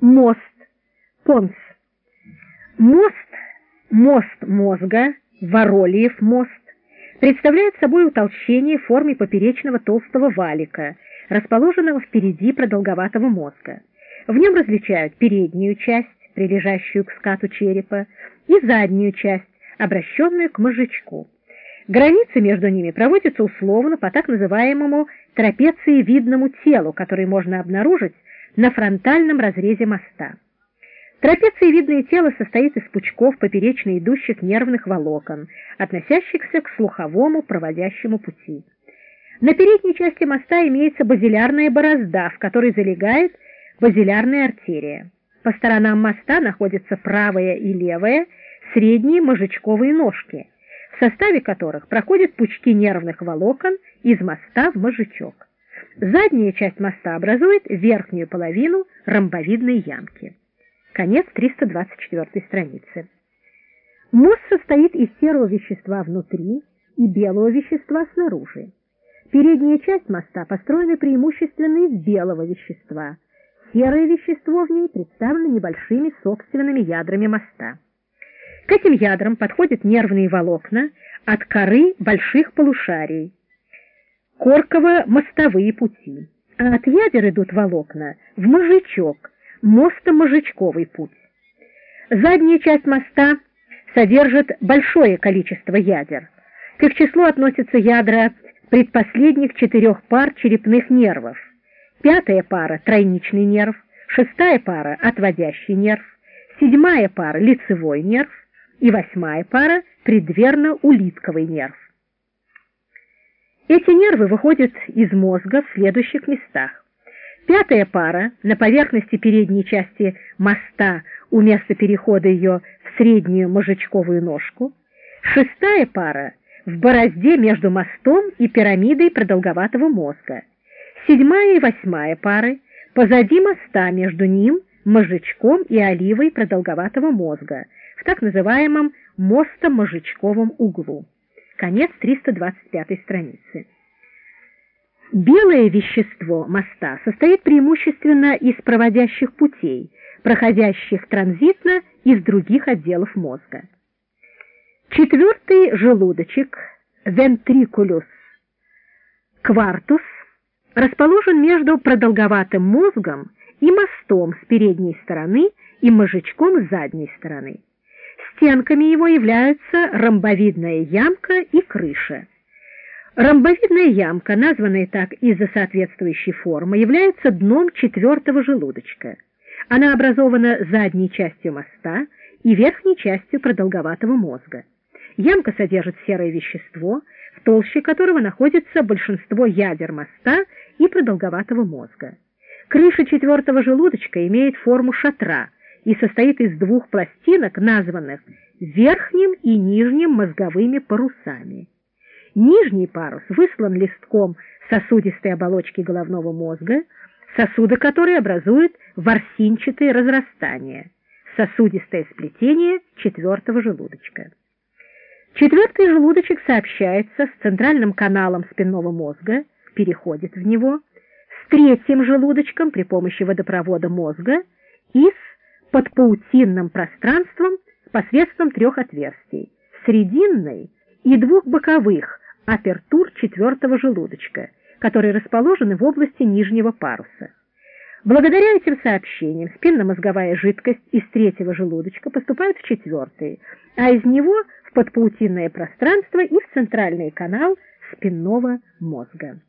Мост. Понс. Мост, мост мозга, Воролиев мост, представляет собой утолщение в форме поперечного толстого валика, расположенного впереди продолговатого мозга. В нем различают переднюю часть, прилежащую к скату черепа, и заднюю часть, обращенную к мозжечку. Граница между ними проводится условно по так называемому трапециевидному телу, который можно обнаружить на фронтальном разрезе моста. Трапециевидное тело состоит из пучков поперечно идущих нервных волокон, относящихся к слуховому проводящему пути. На передней части моста имеется базилярная борозда, в которой залегает базилярная артерия. По сторонам моста находятся правая и левая средние мозжечковые ножки, в составе которых проходят пучки нервных волокон из моста в мозжечок. Задняя часть моста образует верхнюю половину ромбовидной ямки. Конец 324 страницы. Мозг состоит из серого вещества внутри и белого вещества снаружи. Передняя часть моста построена преимущественно из белого вещества. Серое вещество в ней представлено небольшими собственными ядрами моста. К этим ядрам подходят нервные волокна от коры больших полушарий, корково-мостовые пути, а от ядер идут волокна в мозжечок, мосто-мозжечковый путь. Задняя часть моста содержит большое количество ядер. К их числу относятся ядра предпоследних четырех пар черепных нервов. Пятая пара – тройничный нерв, шестая пара – отводящий нерв, седьмая пара – лицевой нерв и восьмая пара – предверно-улитковый нерв. Эти нервы выходят из мозга в следующих местах. Пятая пара на поверхности передней части моста у места перехода ее в среднюю мозжечковую ножку. Шестая пара в борозде между мостом и пирамидой продолговатого мозга. Седьмая и восьмая пары позади моста между ним, мозжечком и оливой продолговатого мозга в так называемом мосто-мозжечковом углу. Конец 325 страницы. Белое вещество моста состоит преимущественно из проводящих путей, проходящих транзитно из других отделов мозга. Четвертый желудочек, ventriculus quartus, расположен между продолговатым мозгом и мостом с передней стороны и мозжечком с задней стороны. Стенками его являются ромбовидная ямка и крыша. Ромбовидная ямка, названная так из-за соответствующей формы, является дном четвертого желудочка. Она образована задней частью моста и верхней частью продолговатого мозга. Ямка содержит серое вещество, в толще которого находится большинство ядер моста и продолговатого мозга. Крыша четвертого желудочка имеет форму шатра и состоит из двух пластинок, названных верхним и нижним мозговыми парусами. Нижний парус выслан листком сосудистой оболочки головного мозга, сосуды которые образуют ворсинчатые разрастания, сосудистое сплетение четвертого желудочка. Четвертый желудочек сообщается с центральным каналом спинного мозга, переходит в него, с третьим желудочком при помощи водопровода мозга и с подпаутинным пространством посредством трех отверстий, срединной и двух боковых, апертур четвертого желудочка, которые расположены в области нижнего паруса. Благодаря этим сообщениям спинномозговая жидкость из третьего желудочка поступает в четвертый, а из него в подпаутинное пространство и в центральный канал спинного мозга.